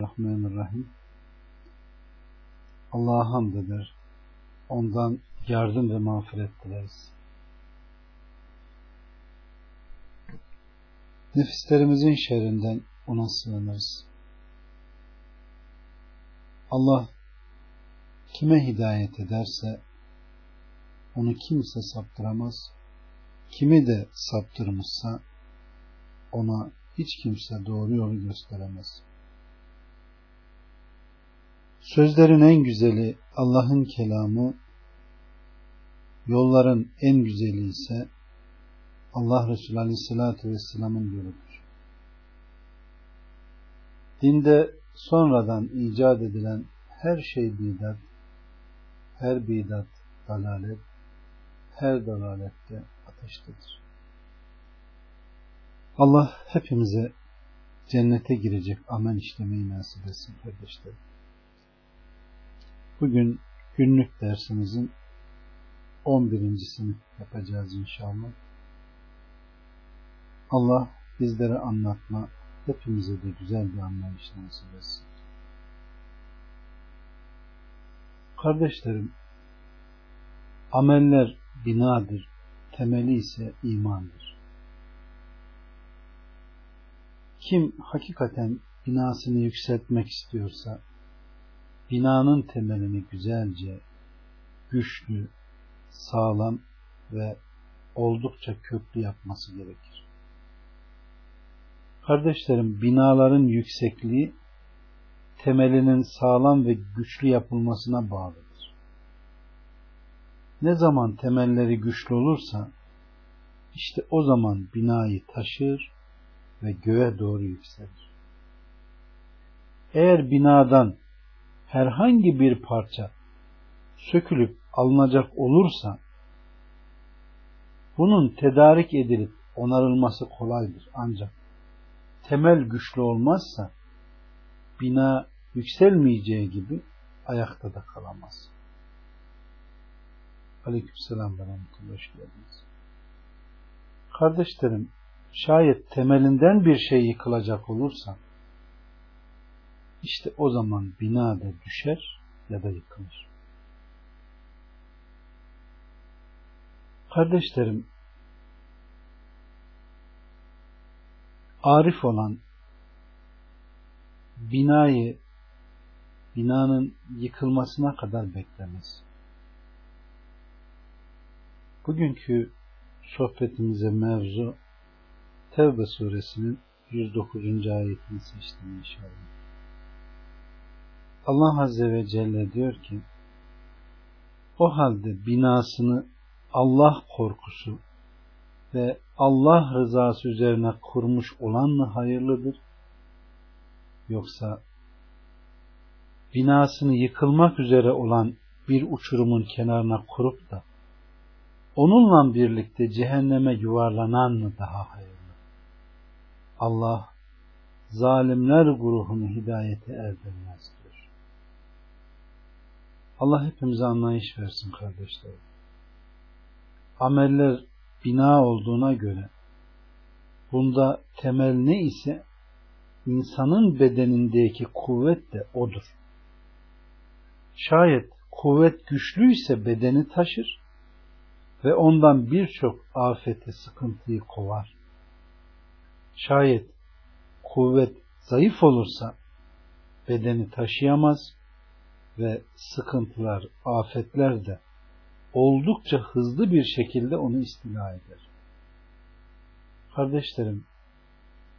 Bismillahirrahmanirrahim. Allah'a hamd eder. Ondan yardım ve mağfiret dileriz. Nefislerimizin şerrinden ona sığınırız. Allah kime hidayet ederse onu kimse saptıramaz. Kimi de saptırmışsa ona hiç kimse doğru yolu gösteremez. Sözlerin en güzeli Allah'ın kelamı, yolların en güzeli ise Allah Resulü Aleyhisselatü Vesselam'ın yoludur. Dinde sonradan icat edilen her şey bidat, her bidat dalalet, her dalalette ateştedir. Allah hepimize cennete girecek amel işlemeyi nasip etsin kardeşlerim. Bugün günlük dersimizin 11.sini yapacağız inşallah. Allah bizlere anlatma, hepimize de güzel bir anlayış nasip etsin. Kardeşlerim, ameller binadır, temeli ise imandır. Kim hakikaten binasını yükseltmek istiyorsa, binanın temelini güzelce, güçlü, sağlam ve oldukça köklü yapması gerekir. Kardeşlerim, binaların yüksekliği temelinin sağlam ve güçlü yapılmasına bağlıdır. Ne zaman temelleri güçlü olursa işte o zaman binayı taşır ve göğe doğru yükselir. Eğer binadan herhangi bir parça sökülüp alınacak olursa bunun tedarik edilip onarılması kolaydır. Ancak temel güçlü olmazsa bina yükselmeyeceği gibi ayakta da kalamaz. Aleykümselam ve geldiniz. Kardeşlerim, şayet temelinden bir şey yıkılacak olursa işte o zaman bina da düşer ya da yıkılır. Kardeşlerim, arif olan binayı binanın yıkılmasına kadar beklemez. Bugünkü sohbetimize mevzu Tevbe suresinin 109. ayetini seçtim inşallah. Allah Azze ve Celle diyor ki o halde binasını Allah korkusu ve Allah rızası üzerine kurmuş olan mı hayırlıdır? Yoksa binasını yıkılmak üzere olan bir uçurumun kenarına kurup da onunla birlikte cehenneme yuvarlanan mı daha hayırlı? Allah zalimler grubunu hidayete erdirmez. Allah hepimize anlayış versin kardeşlerim. Ameller bina olduğuna göre bunda temel ne ise insanın bedenindeki kuvvet de odur. Şayet kuvvet güçlüyse bedeni taşır ve ondan birçok afeti, sıkıntıyı kovar. Şayet kuvvet zayıf olursa bedeni taşıyamaz ve sıkıntılar, afetler de oldukça hızlı bir şekilde onu istila eder. Kardeşlerim,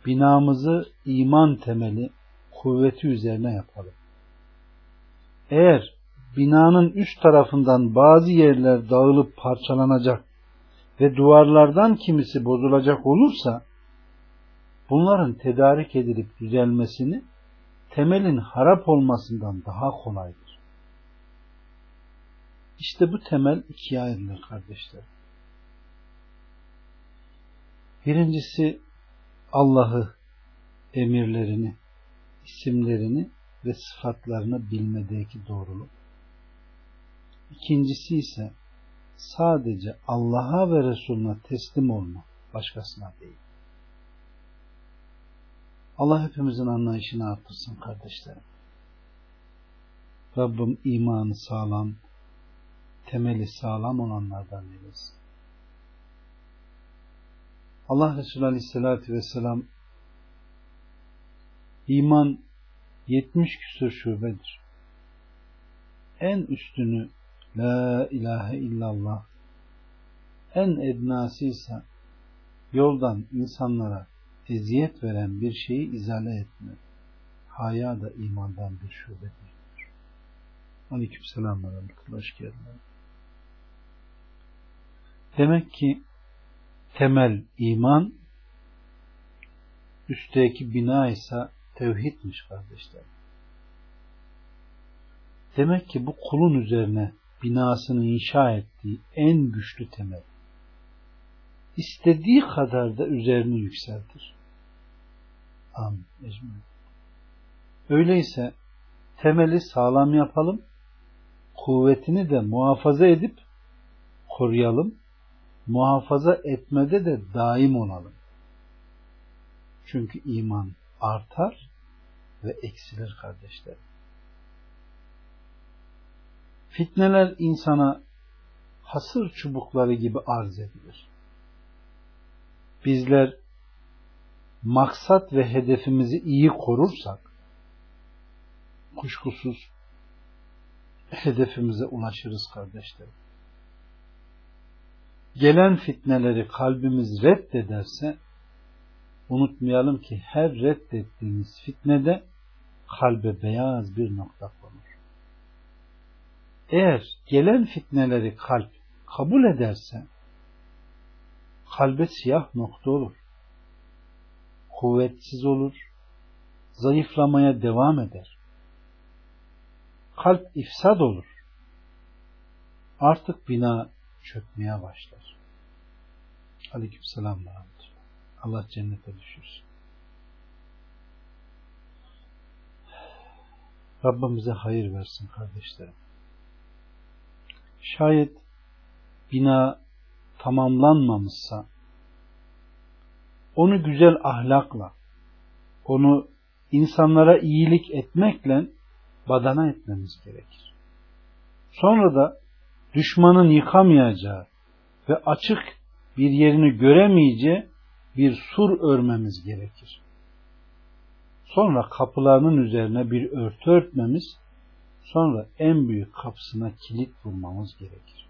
binamızı iman temeli, kuvveti üzerine yapalım. Eğer binanın üst tarafından bazı yerler dağılıp parçalanacak ve duvarlardan kimisi bozulacak olursa bunların tedarik edilip düzelmesini temelin harap olmasından daha kolaydır. İşte bu temel ikiye ayrılır kardeşler. Birincisi Allah'ı, emirlerini, isimlerini ve sıfatlarını bilmedeki doğruluk. İkincisi ise sadece Allah'a ve Resulüne teslim olma, başkasına değil. Allah hepimizin anlayışını artırsın kardeşlerim. Rabbim imanı sağlam, temeli sağlam olanlardan eylesin. Allah Resulü Aleyhisselatü Vesselam iman 70 küsur şubedir. En üstünü La ilahe illallah en ednası ise yoldan insanlara eziyet veren bir şeyi izale etme. Haya da imandan bir şubedir. Aleyküm selam ve hoş geldin. Demek ki temel iman üstteki bina ise tevhidmiş kardeşler. Demek ki bu kulun üzerine binasını inşa ettiği en güçlü temel. İstediği kadar da üzerini yükseltir. Amin. Öyleyse temeli sağlam yapalım, kuvvetini de muhafaza edip koruyalım, muhafaza etmede de daim olalım. Çünkü iman artar ve eksilir kardeşlerim. Fitneler insana hasır çubukları gibi arz edilir. Bizler maksat ve hedefimizi iyi korursak kuşkusuz hedefimize ulaşırız kardeşlerim. Gelen fitneleri kalbimiz reddederse unutmayalım ki her reddettiğimiz fitnede kalbe beyaz bir nokta konur. Eğer gelen fitneleri kalp kabul ederse kalbe siyah nokta olur. Kuvvetsiz olur. Zayıflamaya devam eder. Kalp ifsad olur. Artık bina çökmeye başlar. Aleyküm selam Allah cennete düşürsün. Rabbimize hayır versin kardeşlerim. Şayet bina tamamlanmamışsa onu güzel ahlakla onu insanlara iyilik etmekle badana etmemiz gerekir. Sonra da düşmanın yıkamayacağı ve açık bir yerini göremeyeceği bir sur örmemiz gerekir. Sonra kapılarının üzerine bir örtü örtmemiz, sonra en büyük kapısına kilit vurmamız gerekir.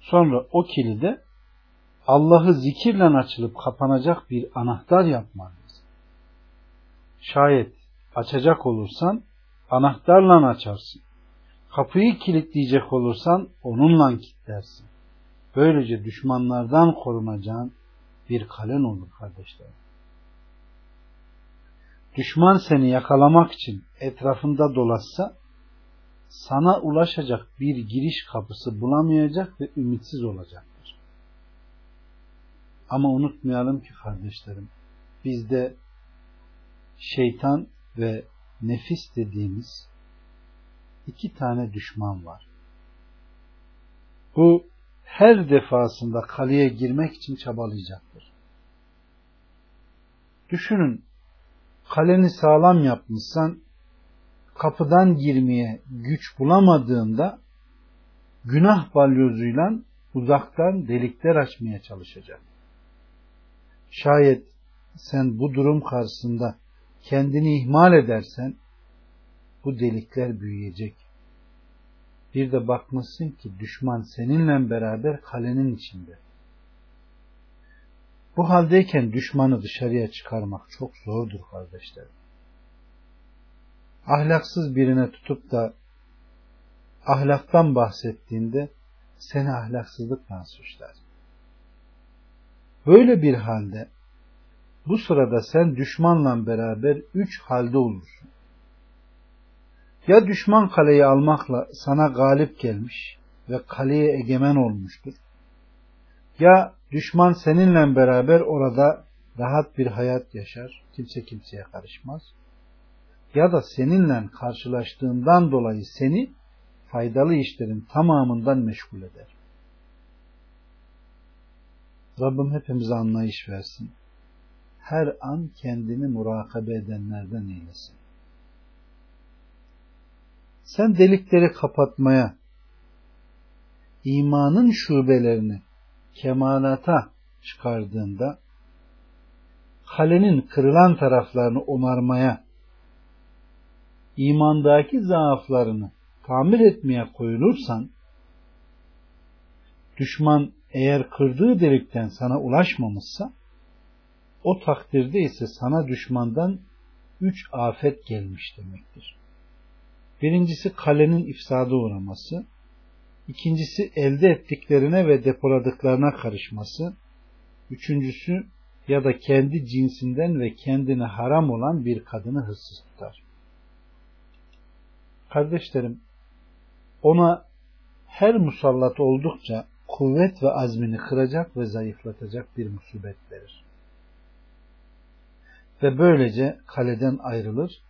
Sonra o kilide Allah'ı zikirle açılıp kapanacak bir anahtar yapmalıyız. Şayet açacak olursan anahtarla açarsın. Kapıyı kilitleyecek olursan onunla kilitlersin. Böylece düşmanlardan korunacağın bir kalen olur kardeşler. Düşman seni yakalamak için etrafında dolaşsa sana ulaşacak bir giriş kapısı bulamayacak ve ümitsiz olacaktır. Ama unutmayalım ki kardeşlerim bizde şeytan ve nefis dediğimiz iki tane düşman var. Bu her defasında kaleye girmek için çabalayacaktır. Düşünün, kaleni sağlam yapmışsan, kapıdan girmeye güç bulamadığında, günah balyozuyla uzaktan delikler açmaya çalışacak. Şayet sen bu durum karşısında kendini ihmal edersen, bu delikler büyüyecek bir de bakmışsın ki düşman seninle beraber kalenin içinde. Bu haldeyken düşmanı dışarıya çıkarmak çok zordur kardeşlerim. Ahlaksız birine tutup da ahlaktan bahsettiğinde seni ahlaksızlıkla suçlar. Böyle bir halde bu sırada sen düşmanla beraber üç halde olursun. Ya düşman kaleyi almakla sana galip gelmiş ve kaleye egemen olmuştur. Ya düşman seninle beraber orada rahat bir hayat yaşar, kimse kimseye karışmaz. Ya da seninle karşılaştığından dolayı seni faydalı işlerin tamamından meşgul eder. Rabbim hepimize anlayış versin. her an kendini murakabe edenlerden eylesin. Sen delikleri kapatmaya, imanın şubelerini kemalata çıkardığında kalenin kırılan taraflarını onarmaya, imandaki zaaflarını tamir etmeye koyulursan, düşman eğer kırdığı delikten sana ulaşmamışsa, o takdirde ise sana düşmandan üç afet gelmiş demektir. Birincisi kalenin ifsada uğraması, ikincisi elde ettiklerine ve depoladıklarına karışması, üçüncüsü ya da kendi cinsinden ve kendine haram olan bir kadını hırsız tutar. Kardeşlerim, ona her musallat oldukça kuvvet ve azmini kıracak ve zayıflatacak bir musibet verir. Ve böylece kaleden ayrılır,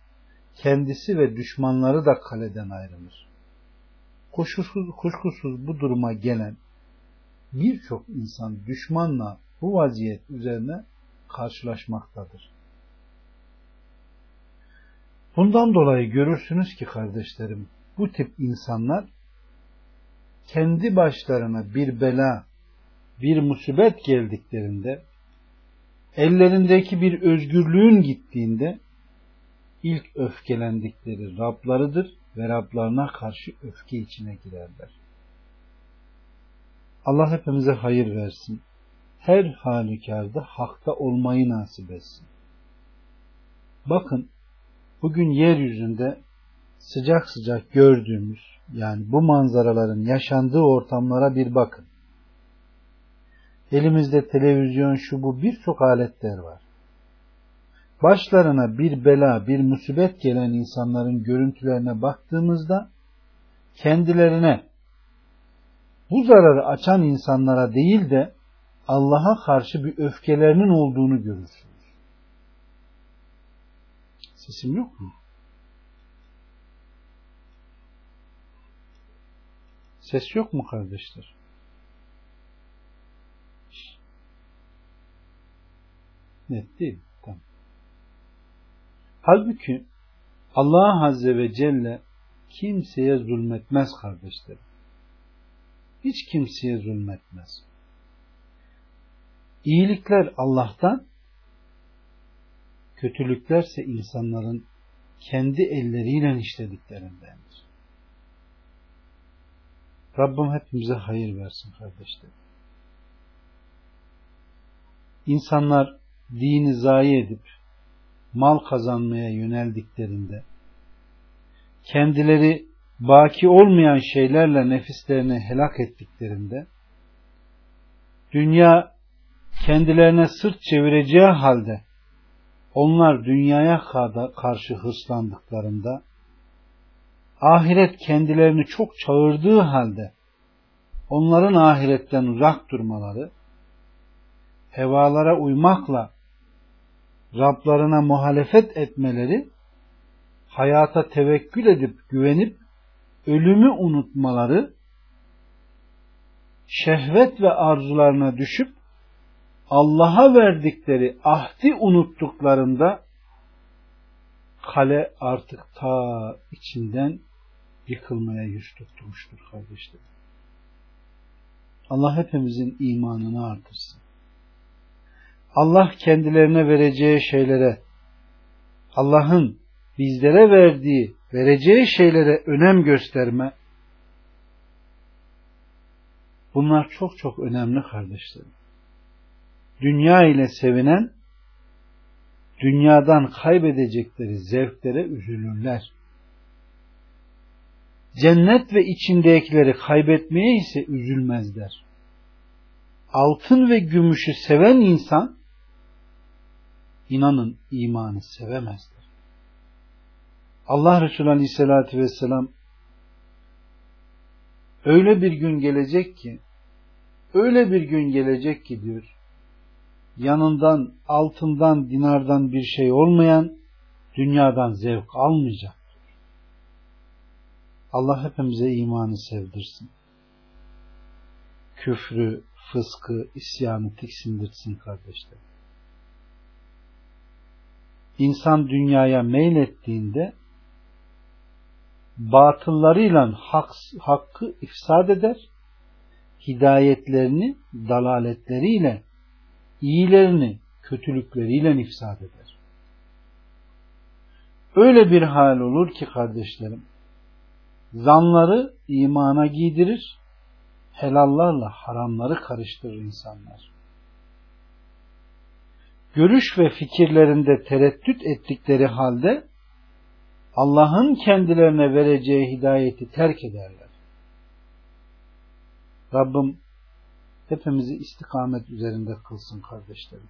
kendisi ve düşmanları da kaleden ayrılır. Kuşkusuz, kuşkusuz bu duruma gelen birçok insan düşmanla bu vaziyet üzerine karşılaşmaktadır. Bundan dolayı görürsünüz ki kardeşlerim bu tip insanlar kendi başlarına bir bela, bir musibet geldiklerinde ellerindeki bir özgürlüğün gittiğinde ilk öfkelendikleri Rablarıdır ve Rablarına karşı öfke içine girerler. Allah hepimize hayır versin. Her halükarda hakta olmayı nasip etsin. Bakın bugün yeryüzünde sıcak sıcak gördüğümüz yani bu manzaraların yaşandığı ortamlara bir bakın. Elimizde televizyon şu bu birçok aletler var. Başlarına bir bela, bir musibet gelen insanların görüntülerine baktığımızda kendilerine bu zararı açan insanlara değil de Allah'a karşı bir öfkelerinin olduğunu görürsünüz. Sesim yok mu? Ses yok mu kardeşler? Net değil. Halbuki Allah Azze ve Celle kimseye zulmetmez kardeşlerim. Hiç kimseye zulmetmez. İyilikler Allah'tan, kötülüklerse insanların kendi elleriyle işlediklerindendir. Rabbim hepimize hayır versin kardeşlerim. İnsanlar dini zayi edip mal kazanmaya yöneldiklerinde kendileri baki olmayan şeylerle nefislerini helak ettiklerinde dünya kendilerine sırt çevireceği halde onlar dünyaya karşı hırslandıklarında ahiret kendilerini çok çağırdığı halde onların ahiretten uzak durmaları hevalara uymakla Rablarına muhalefet etmeleri hayata tevekkül edip güvenip ölümü unutmaları şehvet ve arzularına düşüp Allah'a verdikleri ahdi unuttuklarında kale artık ta içinden yıkılmaya yüz tutmuştur kardeşlerim. Allah hepimizin imanını artırsın. Allah kendilerine vereceği şeylere, Allah'ın bizlere verdiği, vereceği şeylere önem gösterme, bunlar çok çok önemli kardeşlerim. Dünya ile sevinen, dünyadan kaybedecekleri zevklere üzülürler. Cennet ve içindekileri kaybetmeye ise üzülmezler. Altın ve gümüşü seven insan, inanın imanı sevemezler. Allah Resulü Aleyhisselatü Vesselam öyle bir gün gelecek ki öyle bir gün gelecek ki diyor yanından altından dinardan bir şey olmayan dünyadan zevk almayacak. Allah hepimize imanı sevdirsin. Küfrü, fıskı, isyanı tiksindirsin kardeşler. İnsan dünyaya meylettiğinde batıllarıyla hak, hakkı ifsad eder, hidayetlerini dalaletleriyle, iyilerini kötülükleriyle ifsad eder. Öyle bir hal olur ki kardeşlerim, zanları imana giydirir, helallarla haramları karıştırır insanlar. Görüş ve fikirlerinde tereddüt ettikleri halde Allah'ın kendilerine vereceği hidayeti terk ederler. Rabbim hepimizi istikamet üzerinde kılsın kardeşlerim.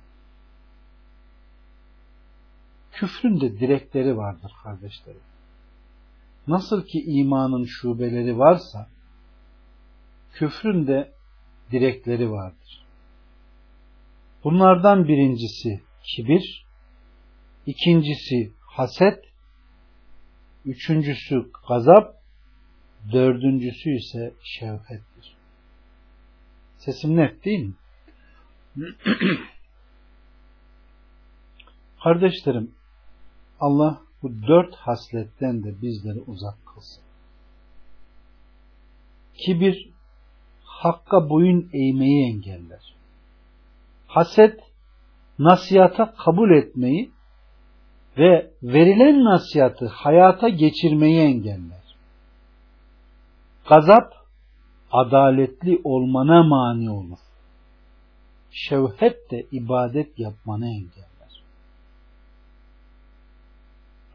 Küfrün de direkleri vardır kardeşlerim. Nasıl ki imanın şubeleri varsa, küfrün de direkleri vardır. Bunlardan birincisi kibir, ikincisi haset, üçüncüsü gazap, dördüncüsü ise şevhettir. Sesim net değil mi? Kardeşlerim, Allah bu dört hasletten de bizleri uzak kılsın. Kibir, hakka boyun eğmeyi engeller. Haset, nasihata kabul etmeyi ve verilen nasihatı hayata geçirmeyi engeller. Gazap, adaletli olmana mani olur. Şevhet de ibadet yapmanı engeller.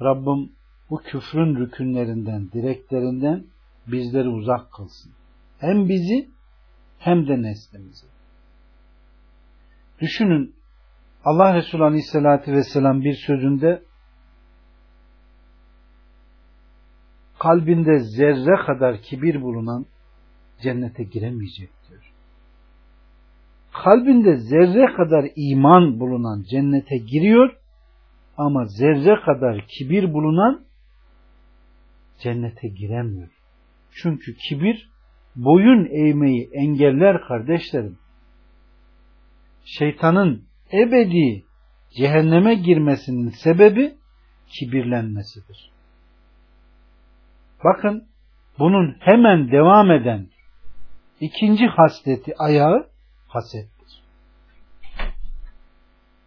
Rabbim bu küfrün rükünlerinden, direklerinden bizleri uzak kılsın. Hem bizi hem de neslimizi. Düşünün Allah Resulü Aleyhisselatü Vesselam bir sözünde kalbinde zerre kadar kibir bulunan cennete giremeyecek diyor. Kalbinde zerre kadar iman bulunan cennete giriyor ama zerre kadar kibir bulunan cennete giremiyor. Çünkü kibir boyun eğmeyi engeller kardeşlerim. Şeytanın ebedi cehenneme girmesinin sebebi kibirlenmesidir. Bakın bunun hemen devam eden ikinci hasleti ayağı hasettir.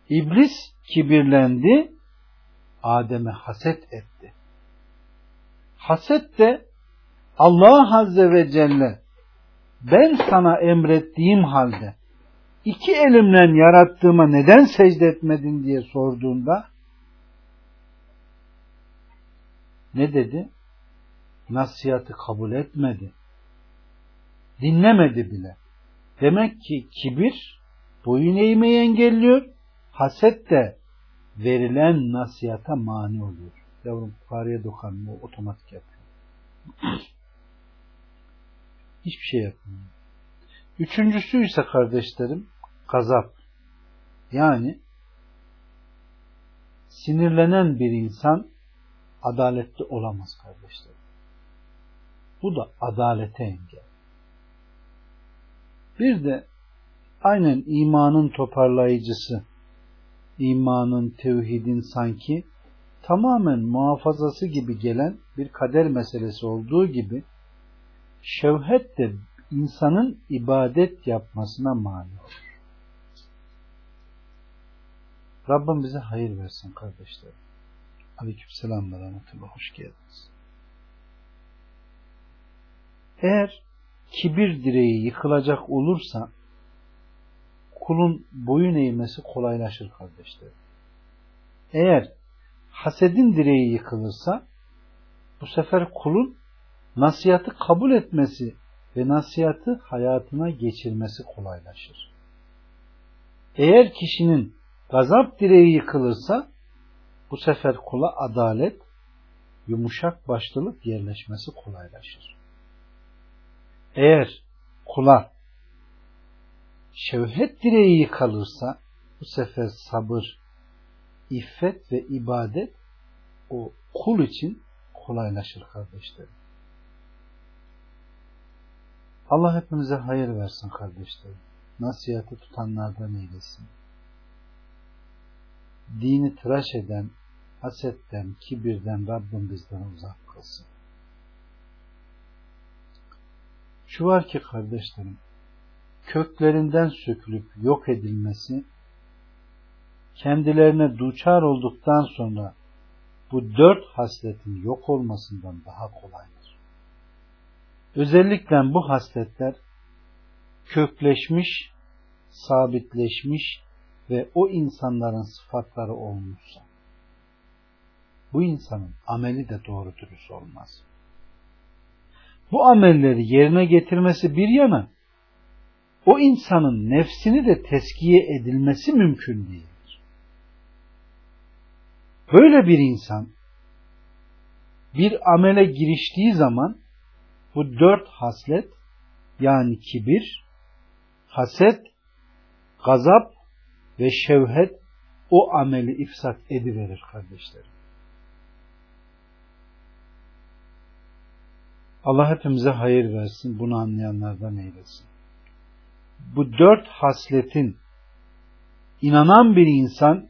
İblis kibirlendi, Adem'e haset etti. Haset de Allah Azze ve Celle ben sana emrettiğim halde iki elimle yarattığıma neden secde etmedin diye sorduğunda ne dedi? Nasihatı kabul etmedi. Dinlemedi bile. Demek ki kibir boyun eğmeyi engelliyor. Haset de verilen nasihata mani oluyor. Yavrum fareye dokanma otomatik yapıyor. Hiçbir şey yapmıyor. Üçüncüsü ise kardeşlerim gazap. Yani sinirlenen bir insan adaletli olamaz kardeşlerim. Bu da adalete engel. Bir de aynen imanın toparlayıcısı, imanın, tevhidin sanki tamamen muhafazası gibi gelen bir kader meselesi olduğu gibi şevhet de insanın ibadet yapmasına mani olur. Rabbim bize hayır versin kardeşlerim. Aleyküm selam ve rahmetullah. Hoş geldiniz. Eğer kibir direği yıkılacak olursa kulun boyun eğmesi kolaylaşır kardeşlerim. Eğer hasedin direği yıkılırsa bu sefer kulun nasihatı kabul etmesi ve nasihatı hayatına geçirmesi kolaylaşır. Eğer kişinin gazap direği yıkılırsa bu sefer kula adalet, yumuşak başlılık yerleşmesi kolaylaşır. Eğer kula şevhet direği yıkılırsa bu sefer sabır, iffet ve ibadet o kul için kolaylaşır kardeşlerim. Allah hepimize hayır versin kardeşlerim. Nasihatı tutanlardan eylesin. Dini tıraş eden, hasetten, kibirden Rabbim bizden uzak kılsın. Şu var ki kardeşlerim, köklerinden sökülüp yok edilmesi, kendilerine duçar olduktan sonra bu dört hasletin yok olmasından daha kolaydır. Özellikle bu hasletler kökleşmiş, sabitleşmiş ve o insanların sıfatları olmuşsa, bu insanın ameli de doğru dürüst olmaz. Bu amelleri yerine getirmesi bir yana, o insanın nefsini de teskiye edilmesi mümkün değildir. Böyle bir insan bir amele giriştiği zaman bu dört haslet yani kibir, haset, gazap ve şevhet o ameli ifsat ediverir kardeşlerim. Allah hepimize hayır versin, bunu anlayanlardan eylesin. Bu dört hasletin inanan bir insan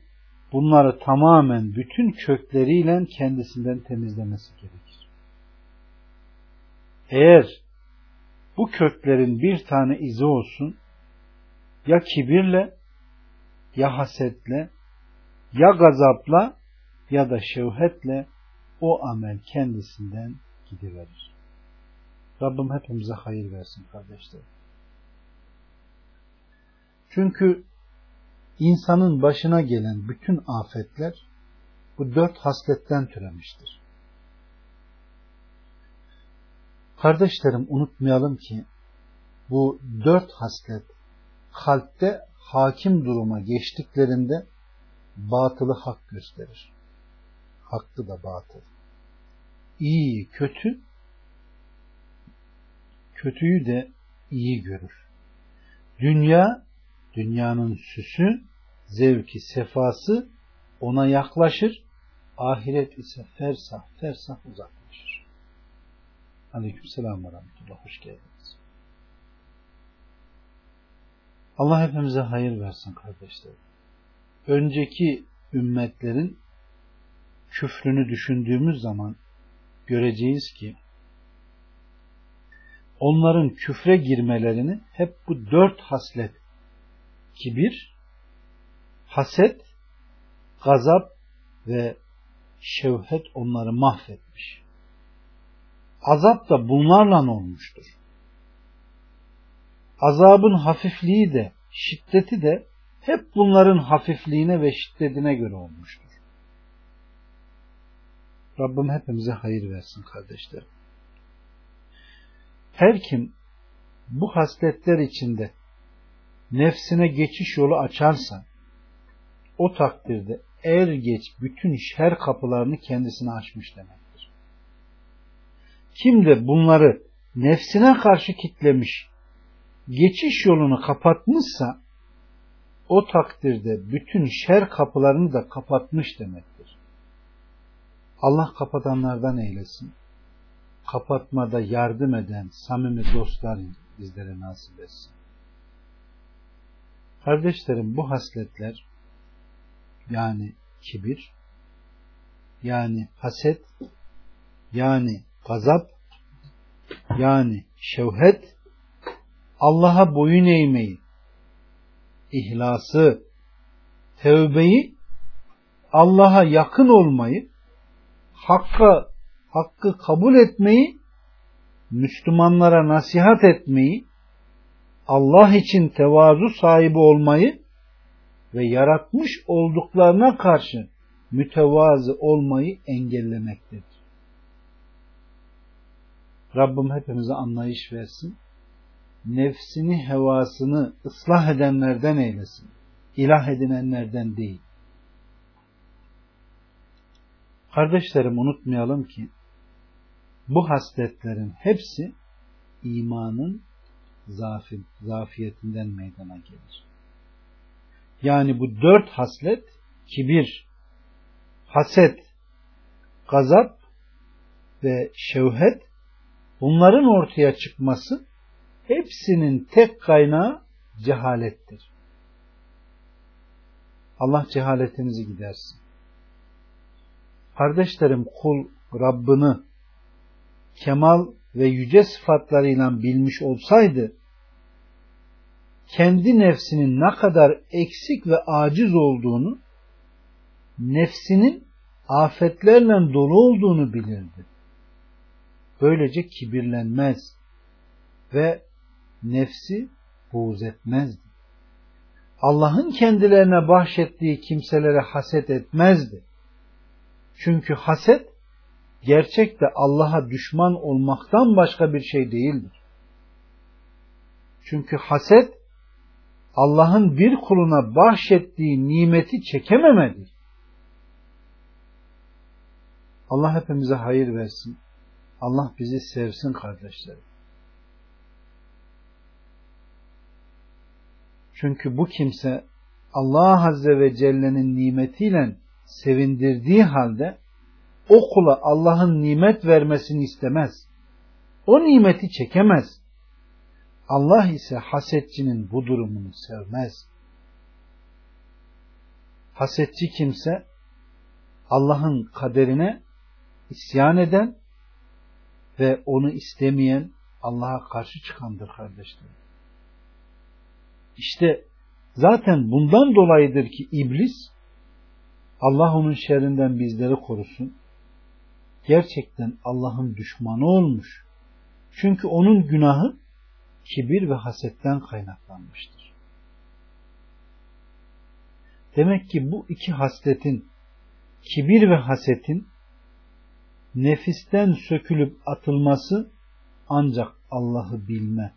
bunları tamamen bütün kökleriyle kendisinden temizlemesi gerekir. Eğer bu köklerin bir tane izi olsun, ya kibirle, ya hasetle, ya gazapla ya da şevhetle o amel kendisinden gidiverir. Rabbim hepimize hayır versin kardeşlerim. Çünkü insanın başına gelen bütün afetler bu dört hasletten türemiştir. Kardeşlerim unutmayalım ki bu dört haslet kalpte hakim duruma geçtiklerinde batılı hak gösterir. Hakkı da batıl. İyi, kötü, kötüyü de iyi görür. Dünya, dünyanın süsü, zevki, sefası ona yaklaşır. Ahiret ise fersah, fersah uzaklaşır. Aleyküm ve rahmetullah. Hoş geldiniz. Allah hepimize hayır versin kardeşlerim. Önceki ümmetlerin küfrünü düşündüğümüz zaman göreceğiz ki onların küfre girmelerini hep bu dört haslet kibir, haset, gazap ve şevhet onları mahvetmiş. Azap da bunlarla olmuştur. Azabın hafifliği de, şiddeti de hep bunların hafifliğine ve şiddetine göre olmuştur. Rabbim hepimize hayır versin kardeşlerim. Her kim bu hasletler içinde nefsine geçiş yolu açarsa o takdirde er geç bütün şer kapılarını kendisine açmış demektir. Kim de bunları nefsine karşı kitlemiş, geçiş yolunu kapatmışsa o takdirde bütün şer kapılarını da kapatmış demektir. Allah kapatanlardan eylesin. Kapatmada yardım eden samimi dostlar bizlere nasip etsin. Kardeşlerim bu hasletler yani kibir yani haset yani gazap yani şevhet Allah'a boyun eğmeyi ihlası tevbeyi Allah'a yakın olmayı hakka hakkı kabul etmeyi Müslümanlara nasihat etmeyi Allah için tevazu sahibi olmayı ve yaratmış olduklarına karşı mütevazı olmayı engellemektedir. Rabbim hepimize anlayış versin. Nefsini, hevasını ıslah edenlerden eylesin. İlah edinenlerden değil. Kardeşlerim unutmayalım ki bu hasletlerin hepsi imanın zafi, zafiyetinden meydana gelir. Yani bu dört haslet kibir, haset, gazap ve şevhet bunların ortaya çıkması hepsinin tek kaynağı cehalettir. Allah cehaletinizi gidersin. Kardeşlerim kul Rabbini kemal ve yüce sıfatlarıyla bilmiş olsaydı kendi nefsinin ne kadar eksik ve aciz olduğunu nefsinin afetlerle dolu olduğunu bilirdi. Böylece kibirlenmez ve nefsi buğz etmezdi. Allah'ın kendilerine bahşettiği kimselere haset etmezdi. Çünkü haset gerçekte Allah'a düşman olmaktan başka bir şey değildir. Çünkü haset Allah'ın bir kuluna bahşettiği nimeti çekememedir. Allah hepimize hayır versin. Allah bizi sevsin kardeşlerim. Çünkü bu kimse Allah Azze ve Celle'nin nimetiyle sevindirdiği halde o kula Allah'ın nimet vermesini istemez. O nimeti çekemez. Allah ise hasetçinin bu durumunu sevmez. Hasetçi kimse Allah'ın kaderine isyan eden ve onu istemeyen Allah'a karşı çıkandır kardeşlerim. İşte zaten bundan dolayıdır ki iblis Allah onun şerrinden bizleri korusun. Gerçekten Allah'ın düşmanı olmuş. Çünkü onun günahı kibir ve hasetten kaynaklanmıştır. Demek ki bu iki hasletin, kibir ve hasetin nefisten sökülüp atılması ancak Allah'ı bilme,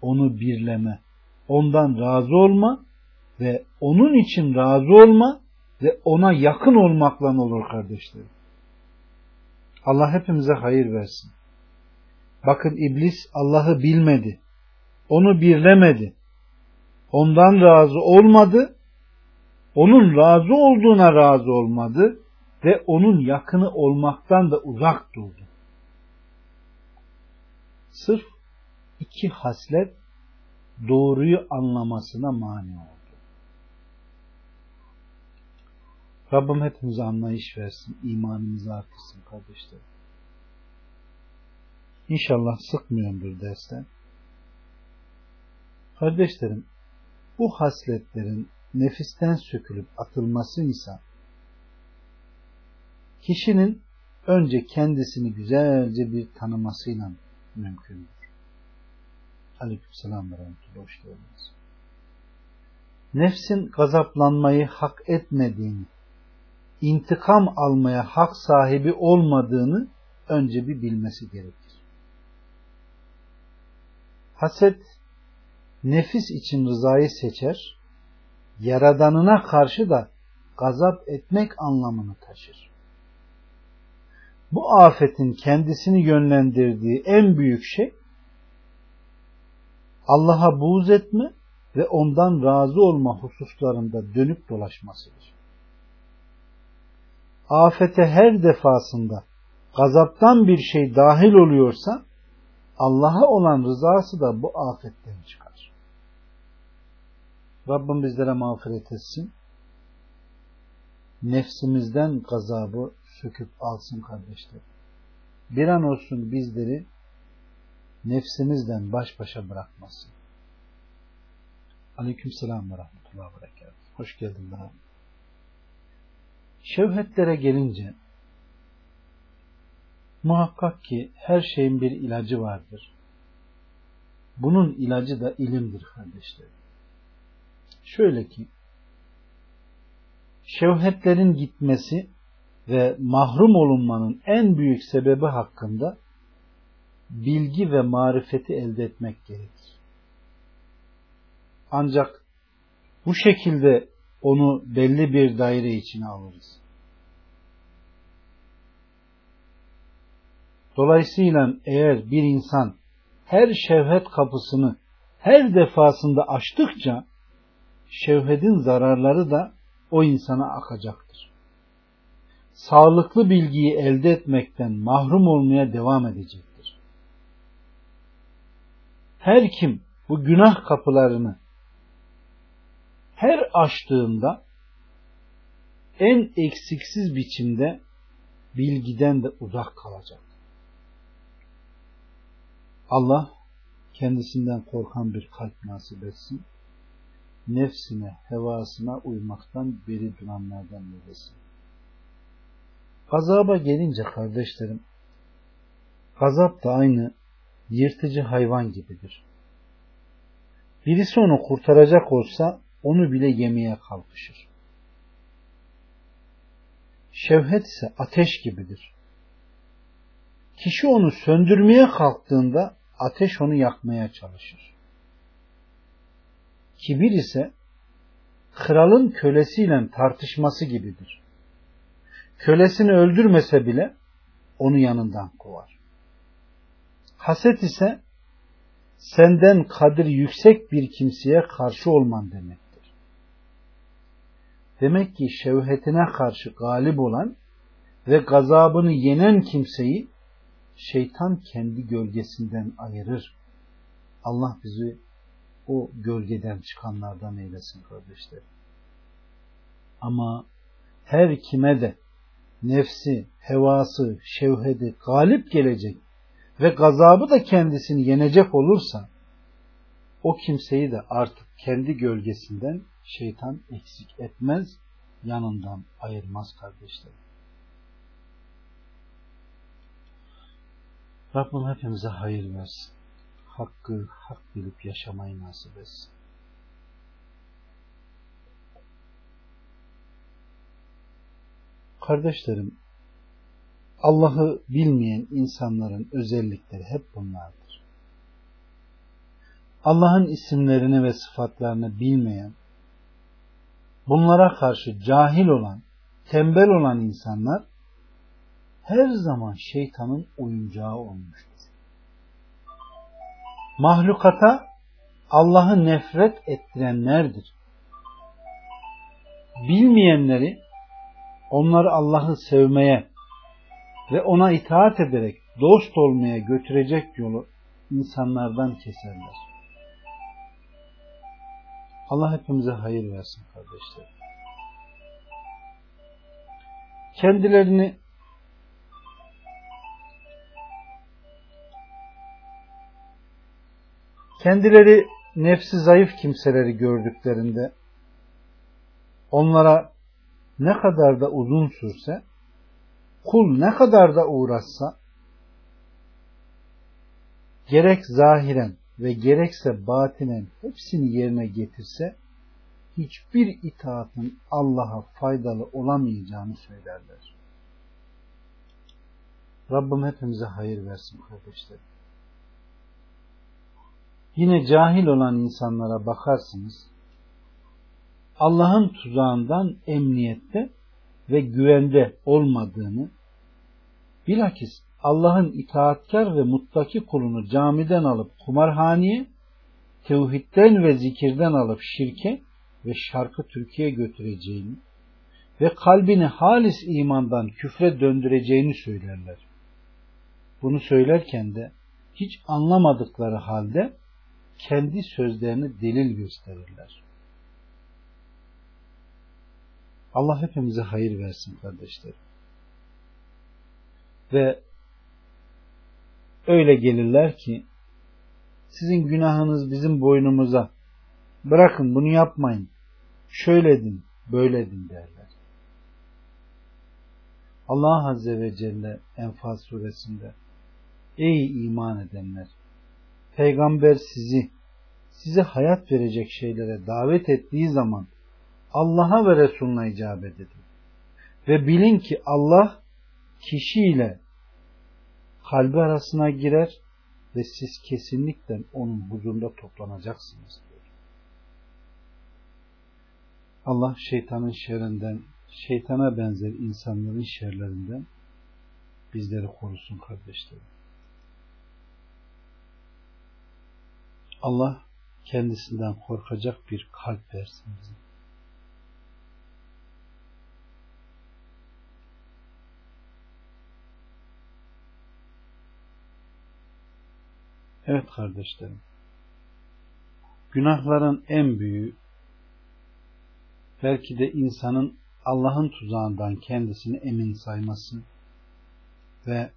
onu birleme, ondan razı olma ve onun için razı olma ve ona yakın olmakla olur kardeşlerim. Allah hepimize hayır versin. Bakın iblis Allah'ı bilmedi. Onu birlemedi. Ondan razı olmadı. Onun razı olduğuna razı olmadı ve onun yakını olmaktan da uzak durdu. Sırf iki haslet doğruyu anlamasına mani oldu. Rabbim hepimize anlayış versin, imanımızı artırsın kardeşlerim. İnşallah sıkmıyordur dersten. Kardeşlerim, bu hasletlerin nefisten sökülüp atılması ise kişinin önce kendisini güzelce bir tanımasıyla mümkündür. Aleykümselam ve rahmetullah. Hoş geldiniz. Nefsin gazaplanmayı hak etmediğini, intikam almaya hak sahibi olmadığını önce bir bilmesi gerekir. Haset, nefis için rızayı seçer, yaradanına karşı da gazap etmek anlamını taşır. Bu afetin kendisini yönlendirdiği en büyük şey Allah'a buğz etme ve ondan razı olma hususlarında dönüp dolaşmasıdır. Afete her defasında gazaptan bir şey dahil oluyorsa Allah'a olan rızası da bu afetten çıkar. Rabbim bizlere mağfiret etsin. Nefsimizden gazabı söküp alsın kardeşler. Bir an olsun bizleri nefsimizden baş başa bırakmasın. Aleyküm selam ve rahmetullah ve Hoş geldin daha. Şevhetlere gelince muhakkak ki her şeyin bir ilacı vardır. Bunun ilacı da ilimdir kardeşlerim. Şöyle ki şevhetlerin gitmesi ve mahrum olunmanın en büyük sebebi hakkında bilgi ve marifeti elde etmek gerekir. Ancak bu şekilde onu belli bir daire içine alırız. Dolayısıyla eğer bir insan her şevhet kapısını her defasında açtıkça şevhetin zararları da o insana akacaktır. Sağlıklı bilgiyi elde etmekten mahrum olmaya devam edecek her kim bu günah kapılarını her açtığında en eksiksiz biçimde bilgiden de uzak kalacak. Allah kendisinden korkan bir kalp nasip etsin. Nefsine, hevasına uymaktan beri duranlardan eylesin. Gazaba gelince kardeşlerim, gazap da aynı yırtıcı hayvan gibidir. Birisi onu kurtaracak olsa onu bile yemeye kalkışır. Şevhet ise ateş gibidir. Kişi onu söndürmeye kalktığında ateş onu yakmaya çalışır. Kibir ise kralın kölesiyle tartışması gibidir. Kölesini öldürmese bile onu yanından kovar. Haset ise senden kadir yüksek bir kimseye karşı olman demektir. Demek ki şevhetine karşı galip olan ve gazabını yenen kimseyi şeytan kendi gölgesinden ayırır. Allah bizi o gölgeden çıkanlardan eylesin kardeşler. Ama her kime de nefsi, hevası, şevhedi galip gelecek ve gazabı da kendisini yenecek olursa o kimseyi de artık kendi gölgesinden şeytan eksik etmez, yanından ayırmaz kardeşlerim. Rabbim hepimize hayır versin. Hakkı hak bilip yaşamayı nasip etsin. Kardeşlerim, Allah'ı bilmeyen insanların özellikleri hep bunlardır. Allah'ın isimlerini ve sıfatlarını bilmeyen, bunlara karşı cahil olan, tembel olan insanlar her zaman şeytanın oyuncağı olmuştur. Mahlukata Allah'ı nefret ettirenlerdir. Bilmeyenleri onları Allah'ı sevmeye ve ona itaat ederek dost olmaya götürecek yolu insanlardan keserler. Allah hepimize hayır versin kardeşler. Kendilerini kendileri nefsi zayıf kimseleri gördüklerinde onlara ne kadar da uzun sürse kul ne kadar da uğraşsa gerek zahiren ve gerekse batinen hepsini yerine getirse hiçbir itaatın Allah'a faydalı olamayacağını söylerler. Rabbim hepimize hayır versin kardeşlerim. Yine cahil olan insanlara bakarsınız. Allah'ın tuzağından emniyette ve güvende olmadığını, bilakis Allah'ın itaatkar ve muttaki kulunu camiden alıp kumarhaneye, tevhidden ve zikirden alıp şirke ve şarkı Türkiye götüreceğini ve kalbini halis imandan küfre döndüreceğini söylerler. Bunu söylerken de hiç anlamadıkları halde kendi sözlerini delil gösterirler. Allah hepimize hayır versin kardeşlerim. Ve öyle gelirler ki sizin günahınız bizim boynumuza. Bırakın bunu yapmayın. Şöyle din, böyle din derler. Allah Azze ve Celle Enfal suresinde Ey iman edenler! Peygamber sizi size hayat verecek şeylere davet ettiği zaman Allah'a ve Resulüne icabet edin. Ve bilin ki Allah kişiyle kalbi arasına girer ve siz kesinlikle onun huzurunda toplanacaksınız. Allah şeytanın şerrinden, şeytana benzer insanların şerlerinden bizleri korusun kardeşlerim. Allah kendisinden korkacak bir kalp versin bize. Evet kardeşlerim. Günahların en büyüğü belki de insanın Allah'ın tuzağından kendisini emin sayması ve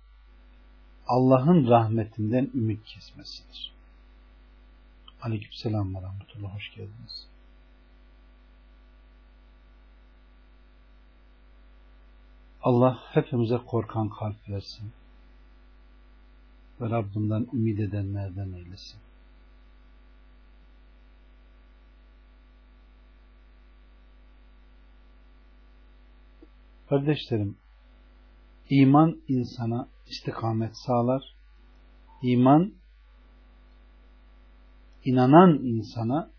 Allah'ın rahmetinden ümit kesmesidir. Aleykümselam ve rahmetullah. Hoş geldiniz. Allah hepimize korkan kalp versin ve Rabbinden ümit edenlerden eylesin. Kardeşlerim, iman insana istikamet sağlar. İman, inanan insana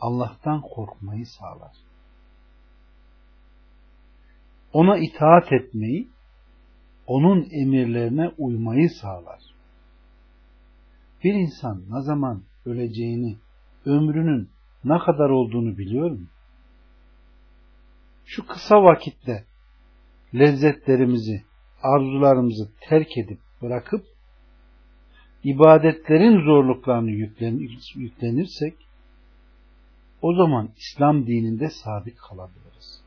Allah'tan korkmayı sağlar. Ona itaat etmeyi, onun emirlerine uymayı sağlar. Bir insan ne zaman öleceğini, ömrünün ne kadar olduğunu biliyor mu? Şu kısa vakitte lezzetlerimizi, arzularımızı terk edip bırakıp ibadetlerin zorluklarını yüklenirsek o zaman İslam dininde sabit kalabiliriz.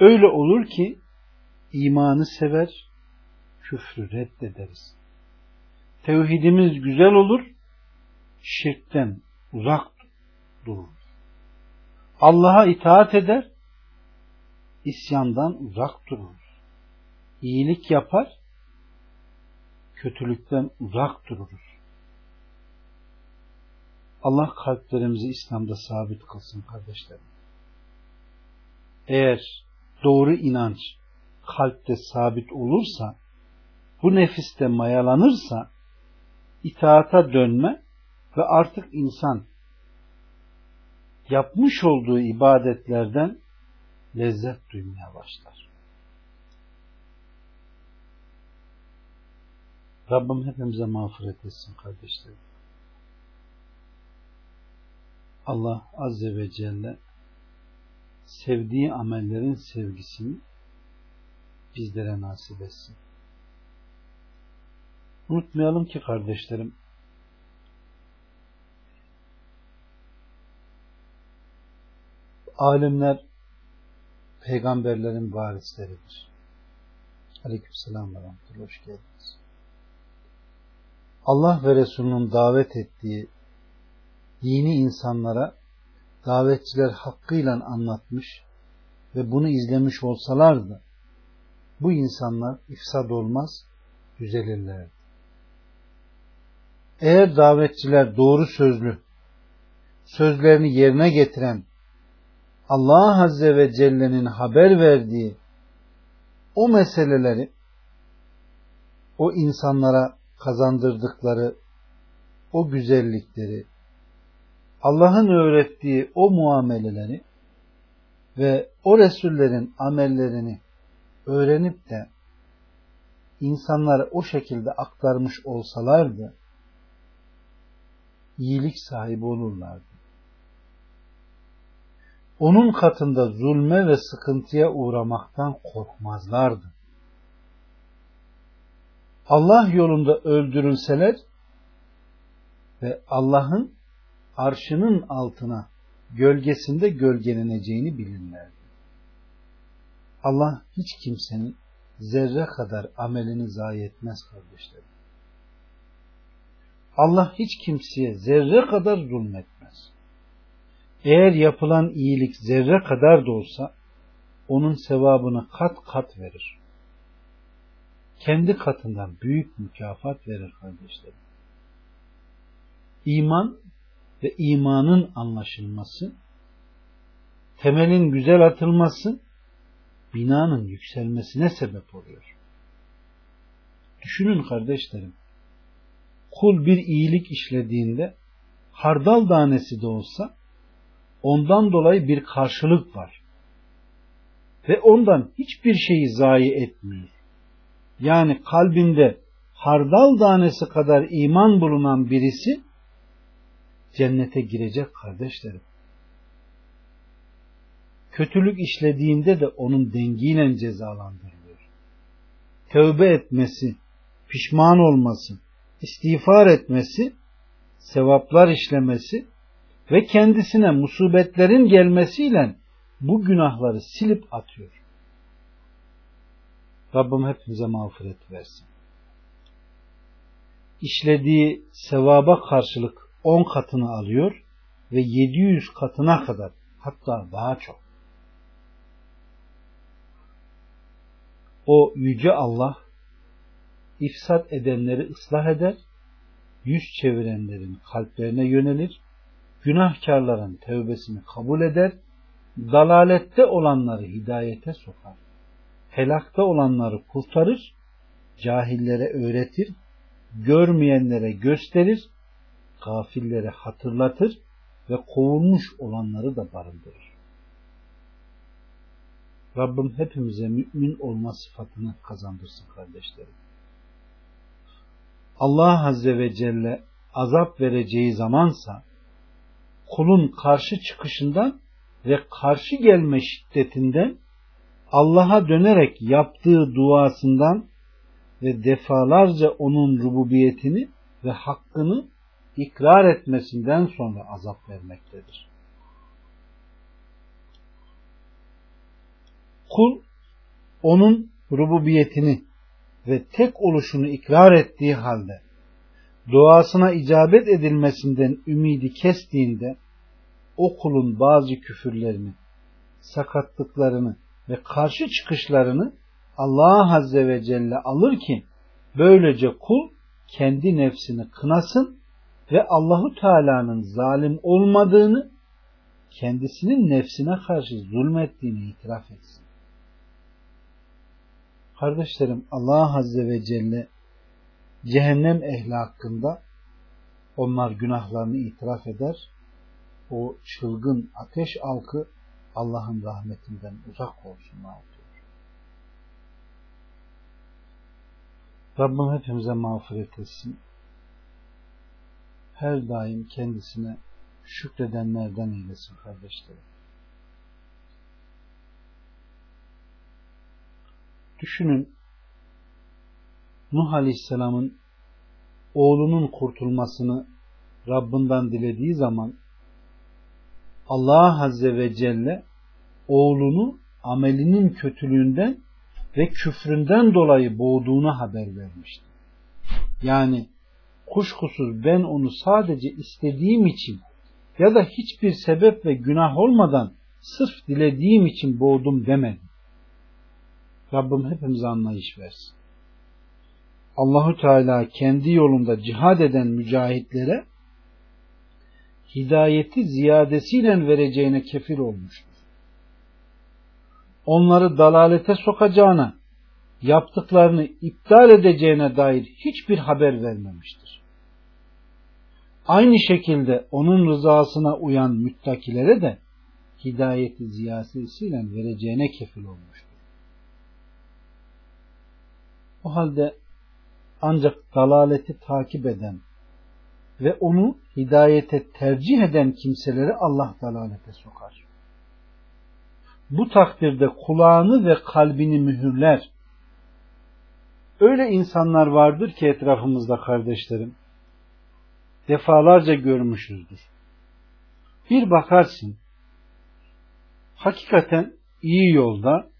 Öyle olur ki imanı sever, küfrü reddederiz. Tevhidimiz güzel olur, şirkten uzak durur. Allah'a itaat eder, isyandan uzak dururuz. İyilik yapar, kötülükten uzak dururuz. Allah kalplerimizi İslam'da sabit kılsın kardeşlerim. Eğer doğru inanç kalpte sabit olursa, bu nefiste mayalanırsa, itaata dönme ve artık insan yapmış olduğu ibadetlerden lezzet duymaya başlar. Rabbim hepimize mağfiret etsin kardeşlerim. Allah Azze ve Celle sevdiği amellerin sevgisini bizlere nasip etsin. Unutmayalım ki kardeşlerim, alimler peygamberlerin varisleridir. Aleykümselam ve. Hoş geldiniz. Allah ve Resulünün davet ettiği dini insanlara davetçiler hakkıyla anlatmış ve bunu izlemiş olsalardı bu insanlar ifsad olmaz, düzelirlerdi. Eğer davetçiler doğru sözlü, sözlerini yerine getiren Allah Azze ve Celle'nin haber verdiği o meseleleri o insanlara kazandırdıkları o güzellikleri Allah'ın öğrettiği o muameleleri ve o Resullerin amellerini öğrenip de insanlara o şekilde aktarmış olsalardı iyilik sahibi olurlardı onun katında zulme ve sıkıntıya uğramaktan korkmazlardı. Allah yolunda öldürülseler ve Allah'ın arşının altına gölgesinde gölgeleneceğini bilirlerdi. Allah hiç kimsenin zerre kadar amelini zayi etmez kardeşlerim. Allah hiç kimseye zerre kadar zulmetmez. Eğer yapılan iyilik zerre kadar da olsa onun sevabını kat kat verir. Kendi katından büyük mükafat verir kardeşlerim. İman ve imanın anlaşılması, temelin güzel atılması, binanın yükselmesine sebep oluyor. Düşünün kardeşlerim, kul bir iyilik işlediğinde hardal tanesi de olsa ondan dolayı bir karşılık var. Ve ondan hiçbir şeyi zayi etmiyor. Yani kalbinde hardal tanesi kadar iman bulunan birisi cennete girecek kardeşlerim. Kötülük işlediğinde de onun dengiyle cezalandırılıyor. Tövbe etmesi, pişman olması, istiğfar etmesi, sevaplar işlemesi ve kendisine musibetlerin gelmesiyle bu günahları silip atıyor. Rabbim hepimize mağfiret versin. İşlediği sevaba karşılık 10 katını alıyor ve 700 katına kadar hatta daha çok. O yüce Allah ifsat edenleri ıslah eder, yüz çevirenlerin kalplerine yönelir, günahkarların tevbesini kabul eder, dalalette olanları hidayete sokar, helakta olanları kurtarır, cahillere öğretir, görmeyenlere gösterir, gafillere hatırlatır ve kovulmuş olanları da barındırır. Rabbim hepimize mümin olma sıfatını kazandırsın kardeşlerim. Allah Azze ve Celle azap vereceği zamansa kulun karşı çıkışından ve karşı gelme şiddetinden Allah'a dönerek yaptığı duasından ve defalarca onun rububiyetini ve hakkını ikrar etmesinden sonra azap vermektedir. Kul onun rububiyetini ve tek oluşunu ikrar ettiği halde duasına icabet edilmesinden ümidi kestiğinde o kulun bazı küfürlerini, sakatlıklarını ve karşı çıkışlarını Allah Azze ve Celle alır ki böylece kul kendi nefsini kınasın ve Allahu Teala'nın zalim olmadığını kendisinin nefsine karşı zulmettiğini itiraf etsin. Kardeşlerim Allah Azze ve Celle cehennem ehli hakkında onlar günahlarını itiraf eder. O çılgın ateş alkı Allah'ın rahmetinden uzak olsunlar diyor. Rabbim hepimize mağfiret etsin. Her daim kendisine şükredenlerden eylesin kardeşlerim. Düşünün Nuh Aleyhisselam'ın oğlunun kurtulmasını Rabbinden dilediği zaman Allah Azze ve Celle oğlunu amelinin kötülüğünden ve küfründen dolayı boğduğunu haber vermişti. Yani kuşkusuz ben onu sadece istediğim için ya da hiçbir sebep ve günah olmadan sırf dilediğim için boğdum demedi. Rabbim hepimize anlayış versin. Allahu Teala kendi yolunda cihad eden mücahitlere hidayeti ziyadesiyle vereceğine kefil olmuştur. Onları dalalete sokacağına, yaptıklarını iptal edeceğine dair hiçbir haber vermemiştir. Aynı şekilde onun rızasına uyan müttakilere de hidayeti ziyadesiyle vereceğine kefil olmuştur. O halde ancak dalaleti takip eden ve onu hidayete tercih eden kimseleri Allah dalalete sokar. Bu takdirde kulağını ve kalbini mühürler. Öyle insanlar vardır ki etrafımızda kardeşlerim. Defalarca görmüşüzdür. Bir bakarsın hakikaten iyi yolda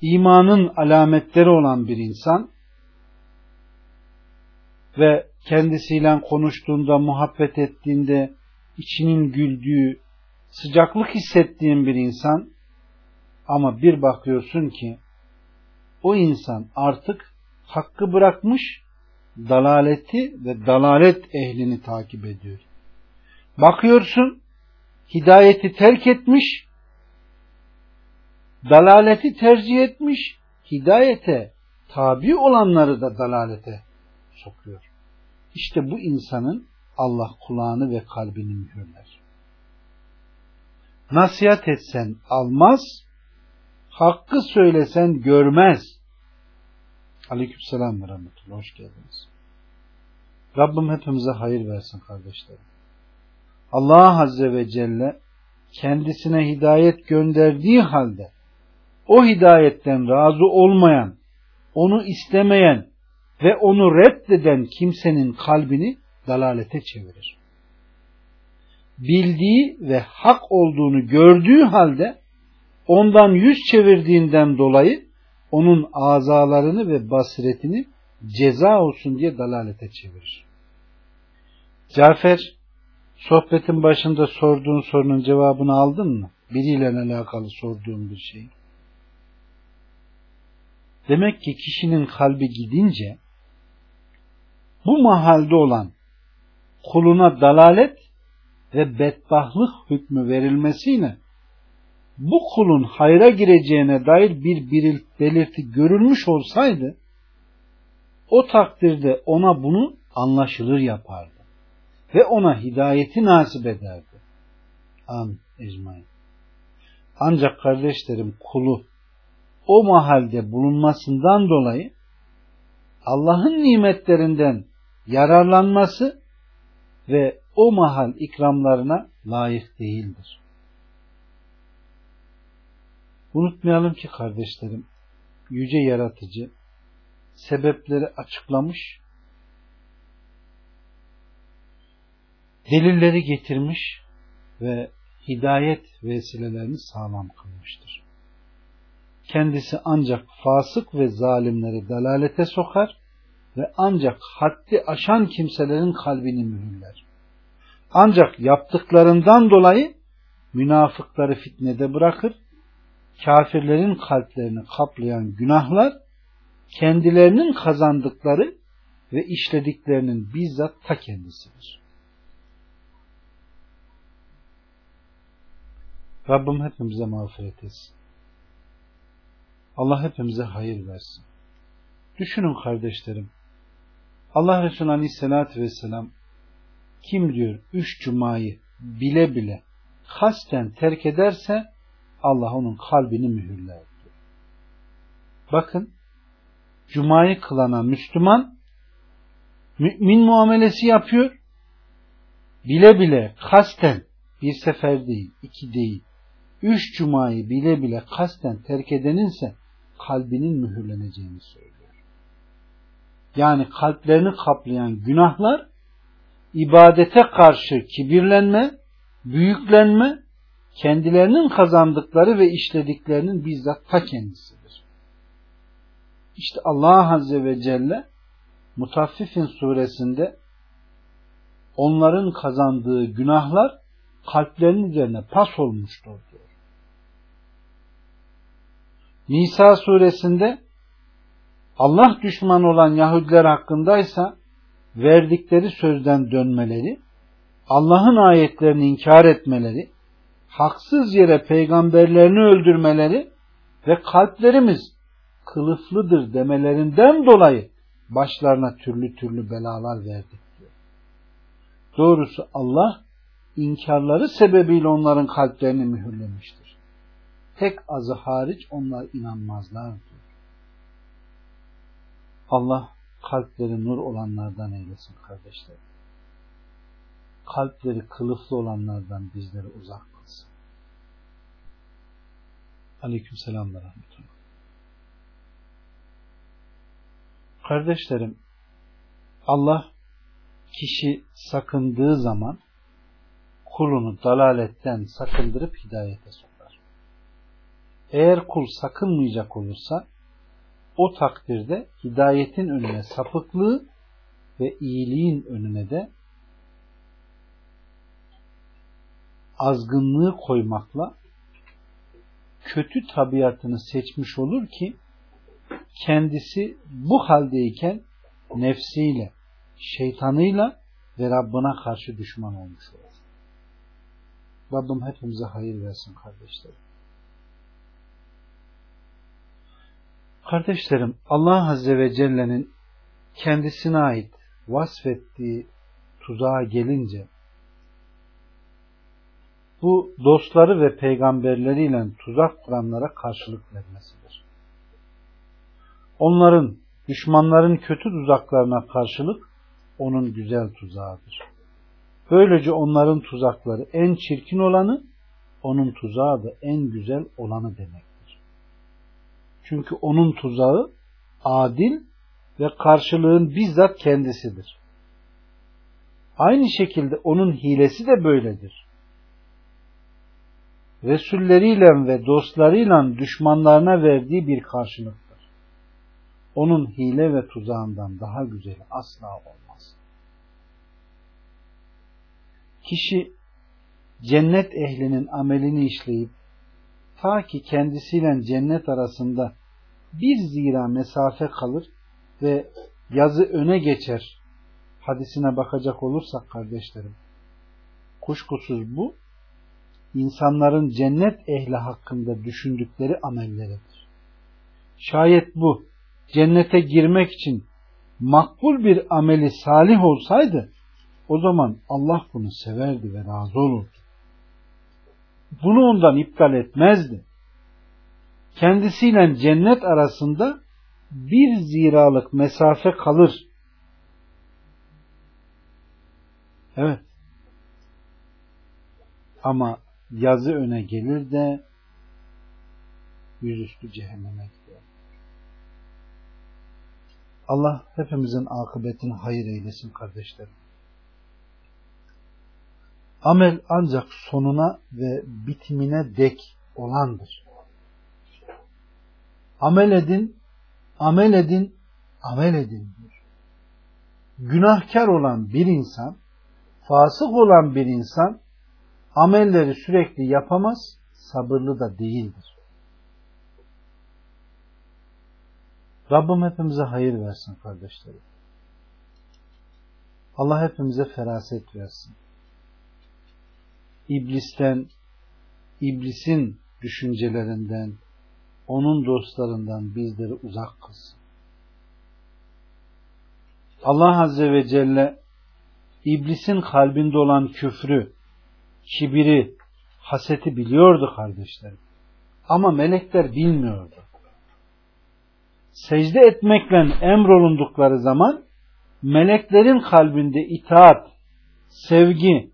imanın alametleri olan bir insan ve kendisiyle konuştuğunda, muhabbet ettiğinde içinin güldüğü, sıcaklık hissettiğin bir insan ama bir bakıyorsun ki o insan artık hakkı bırakmış, dalaleti ve dalalet ehlini takip ediyor. Bakıyorsun, hidayeti terk etmiş, dalaleti tercih etmiş, hidayete tabi olanları da dalalete sokuyor. İşte bu insanın Allah kulağını ve kalbini mühürler. Nasihat etsen almaz, hakkı söylesen görmez. Aleykümselam ve rahmetullah. Hoş geldiniz. Rabbim hepimize hayır versin kardeşlerim. Allah Azze ve Celle kendisine hidayet gönderdiği halde o hidayetten razı olmayan, onu istemeyen ve onu reddeden kimsenin kalbini dalalete çevirir. Bildiği ve hak olduğunu gördüğü halde ondan yüz çevirdiğinden dolayı onun azalarını ve basiretini ceza olsun diye dalalete çevirir. Cafer, sohbetin başında sorduğun sorunun cevabını aldın mı? Biriyle alakalı sorduğun bir şey. Demek ki kişinin kalbi gidince bu mahalde olan kuluna dalalet ve bedbahlık hükmü verilmesiyle bu kulun hayra gireceğine dair bir belirti görülmüş olsaydı o takdirde ona bunu anlaşılır yapardı ve ona hidayeti nasip ederdi. An ecmain. Ancak kardeşlerim kulu o mahalde bulunmasından dolayı Allah'ın nimetlerinden yararlanması ve o mahal ikramlarına layık değildir. Unutmayalım ki kardeşlerim, yüce yaratıcı sebepleri açıklamış, delilleri getirmiş ve hidayet vesilelerini sağlam kılmıştır. Kendisi ancak fasık ve zalimleri dalalete sokar ve ancak haddi aşan kimselerin kalbini mühürler. Ancak yaptıklarından dolayı münafıkları fitnede bırakır, kafirlerin kalplerini kaplayan günahlar, kendilerinin kazandıkları ve işlediklerinin bizzat ta kendisidir. Rabbim hepimize mağfiret etsin. Allah hepimize hayır versin. Düşünün kardeşlerim. Allah Resulü Aleyhisselatü Vesselam kim diyor üç cumayı bile bile kasten terk ederse Allah onun kalbini mühürler diyor. Bakın cumayı kılana Müslüman mümin muamelesi yapıyor. Bile bile kasten bir sefer değil, iki değil, üç cumayı bile bile kasten terk edeninse kalbinin mühürleneceğini söylüyor. Yani kalplerini kaplayan günahlar ibadete karşı kibirlenme, büyüklenme, kendilerinin kazandıkları ve işlediklerinin bizzat ta kendisidir. İşte Allah Azze ve Celle Mutaffifin suresinde onların kazandığı günahlar kalplerinin üzerine pas olmuştur diyor. Nisa suresinde Allah düşmanı olan Yahudiler hakkındaysa verdikleri sözden dönmeleri, Allah'ın ayetlerini inkar etmeleri, haksız yere peygamberlerini öldürmeleri ve kalplerimiz kılıflıdır demelerinden dolayı başlarına türlü türlü belalar verdik. Doğrusu Allah inkarları sebebiyle onların kalplerini mühürlemiştir. Tek azı hariç onlar inanmazlar diyor. Allah kalpleri nur olanlardan eylesin kardeşler. Kalpleri kılıflı olanlardan bizleri uzak kılsın. Aleyküm selam ve rahmetullah. Kardeşlerim, Allah kişi sakındığı zaman kulunu dalaletten sakındırıp hidayete sokar. Eğer kul sakınmayacak olursa o takdirde hidayetin önüne sapıklığı ve iyiliğin önüne de azgınlığı koymakla kötü tabiatını seçmiş olur ki kendisi bu haldeyken nefsiyle, şeytanıyla ve Rabbına karşı düşman olmuş olur. Rabbim hepimize hayır versin kardeşlerim. Kardeşlerim Allah Azze ve Celle'nin kendisine ait vasfettiği tuzağa gelince bu dostları ve peygamberleriyle tuzak kuranlara karşılık vermesidir. Onların, düşmanların kötü tuzaklarına karşılık onun güzel tuzağıdır. Böylece onların tuzakları en çirkin olanı, onun tuzağı da en güzel olanı demek. Çünkü onun tuzağı adil ve karşılığın bizzat kendisidir. Aynı şekilde onun hilesi de böyledir. Resulleriyle ve dostlarıyla düşmanlarına verdiği bir karşılıktır. onun hile ve tuzağından daha güzeli asla olmaz. Kişi cennet ehlinin amelini işleyip ta ki kendisiyle cennet arasında bir zira mesafe kalır ve yazı öne geçer hadisine bakacak olursak kardeşlerim kuşkusuz bu insanların cennet ehli hakkında düşündükleri amelleridir. Şayet bu cennete girmek için makbul bir ameli salih olsaydı o zaman Allah bunu severdi ve razı olurdu. Bunu ondan iptal etmezdi. Kendisiyle cennet arasında bir ziralık mesafe kalır. Evet. Ama yazı öne gelir de yüzüstü cehenneme gider. Allah hepimizin akıbetini hayır eylesin kardeşlerim. Amel ancak sonuna ve bitimine dek olandır. Amel edin, amel edin, amel edin. Günahkar olan bir insan, fasık olan bir insan amelleri sürekli yapamaz, sabırlı da değildir. Rabbim hepimize hayır versin kardeşlerim. Allah hepimize feraset versin. İblisten, iblisin düşüncelerinden, onun dostlarından bizleri uzak kılsın. Allah Azze ve Celle iblisin kalbinde olan küfrü, kibiri, haseti biliyordu kardeşlerim. Ama melekler bilmiyordu. Secde etmekle emrolundukları zaman meleklerin kalbinde itaat, sevgi,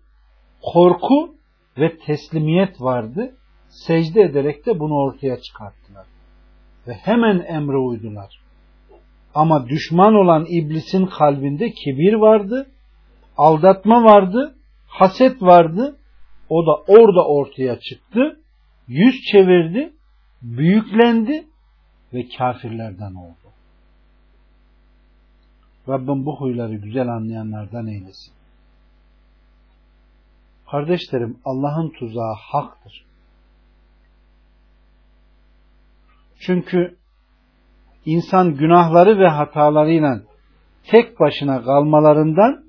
korku ve teslimiyet vardı. Secde ederek de bunu ortaya çıkarttılar. Ve hemen emre uydular. Ama düşman olan iblisin kalbinde kibir vardı, aldatma vardı, haset vardı o da orada ortaya çıktı, yüz çevirdi, büyüklendi ve kafirlerden oldu. Rabbim bu huyları güzel anlayanlardan eylesin. Kardeşlerim Allah'ın tuzağı haktır. Çünkü insan günahları ve hatalarıyla tek başına kalmalarından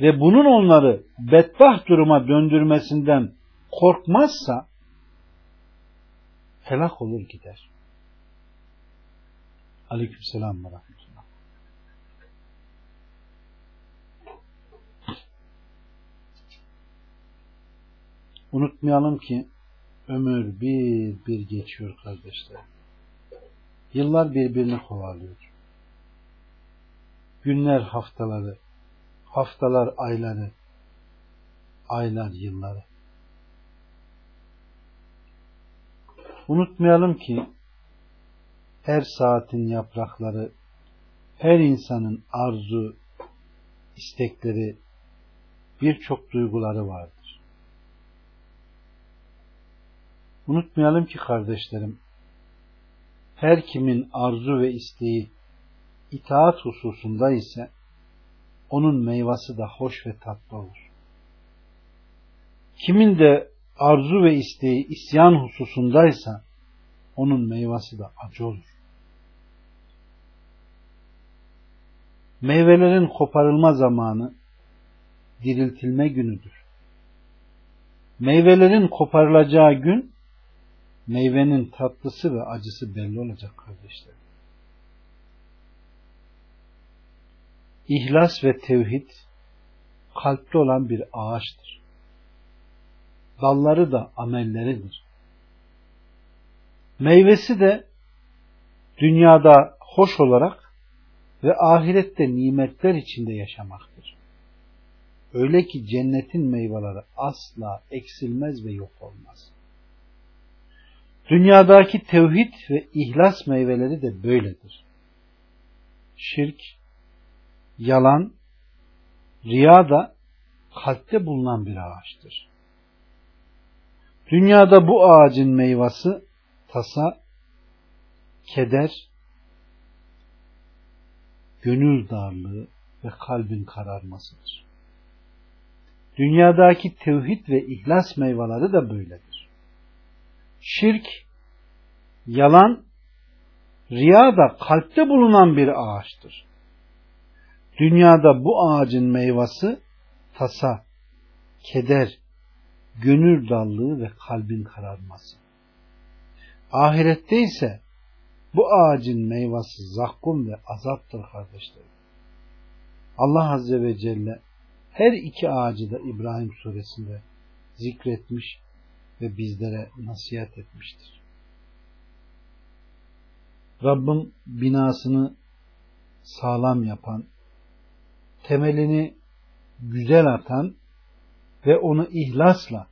ve bunun onları bedbaht duruma döndürmesinden korkmazsa helak olur gider. Aleykümselam ve rahmetullah. Unutmayalım ki ömür bir bir geçiyor kardeşler. Yıllar birbirini kovalıyor. Günler haftaları, haftalar ayları, aylar yılları. Unutmayalım ki her saatin yaprakları, her insanın arzu, istekleri, birçok duyguları vardır. Unutmayalım ki kardeşlerim, her kimin arzu ve isteği itaat hususunda ise onun meyvası da hoş ve tatlı olur. Kimin de arzu ve isteği isyan hususundaysa onun meyvası da acı olur. Meyvelerin koparılma zamanı diriltilme günüdür. Meyvelerin koparılacağı gün meyvenin tatlısı ve acısı belli olacak kardeşler. İhlas ve tevhid kalpte olan bir ağaçtır. Dalları da amelleridir. Meyvesi de dünyada hoş olarak ve ahirette nimetler içinde yaşamaktır. Öyle ki cennetin meyveleri asla eksilmez ve yok olmaz. Dünyadaki tevhid ve ihlas meyveleri de böyledir. Şirk, yalan, riya da kalpte bulunan bir ağaçtır. Dünyada bu ağacın meyvesi tasa, keder, gönül darlığı ve kalbin kararmasıdır. Dünyadaki tevhid ve ihlas meyveleri de böyledir. Şirk, yalan, riya da kalpte bulunan bir ağaçtır. Dünyada bu ağacın meyvesi tasa, keder, gönül dallığı ve kalbin kararması. Ahirette ise bu ağacın meyvesi zakkum ve azaptır kardeşlerim. Allah Azze ve Celle her iki ağacı da İbrahim suresinde zikretmiş ve bizlere nasihat etmiştir. Rabbim binasını sağlam yapan, temelini güzel atan ve onu ihlasla,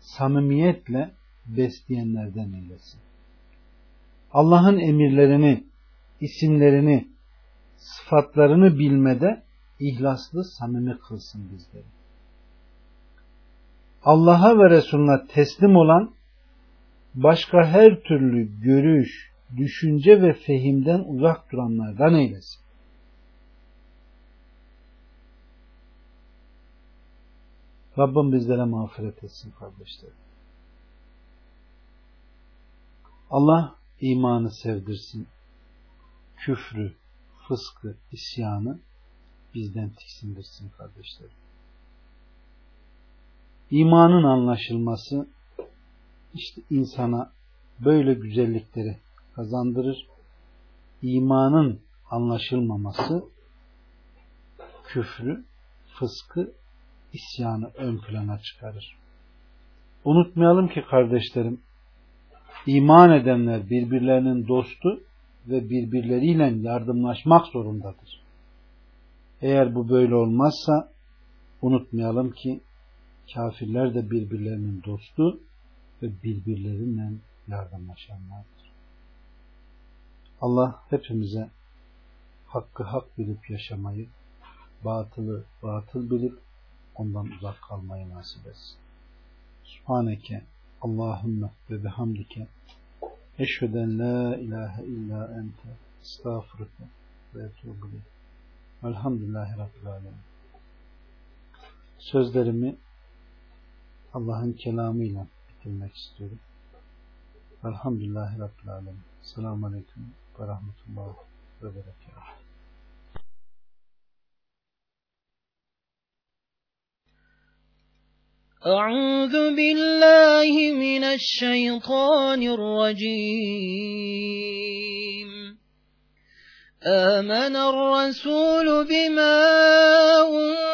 samimiyetle besleyenlerden eylesin. Allah'ın emirlerini, isimlerini, sıfatlarını bilmede ihlaslı, samimi kılsın bizleri. Allah'a ve Resulüne teslim olan başka her türlü görüş, düşünce ve fehimden uzak duranlardan eylesin. Rabbim bizlere mağfiret etsin kardeşlerim. Allah imanı sevdirsin. Küfrü, fıskı, isyanı bizden tiksindirsin kardeşlerim. İmanın anlaşılması işte insana böyle güzellikleri kazandırır. İmanın anlaşılmaması küfrü, fıskı, isyanı ön plana çıkarır. Unutmayalım ki kardeşlerim, iman edenler birbirlerinin dostu ve birbirleriyle yardımlaşmak zorundadır. Eğer bu böyle olmazsa unutmayalım ki kafirler de birbirlerinin dostu ve birbirleriyle yardımlaşanlardır. Allah hepimize hakkı hak bilip yaşamayı, batılı batıl bilip ondan uzak kalmayı nasip etsin. Subhaneke Allahümme ve bihamdike eşveden la ilahe illa ente estağfurüke ve etubu Elhamdülillahi Rabbil Alemin. Sözlerimi Allah'ın kelamıyla bitirmek istiyorum. Elhamdülillahi Rabbil Alemin. Selamun Aleyküm ve Rahmetullah ve Berekatuhu. أعوذ بالله من الشيطان الرجيم آمن الرسول بما أنزل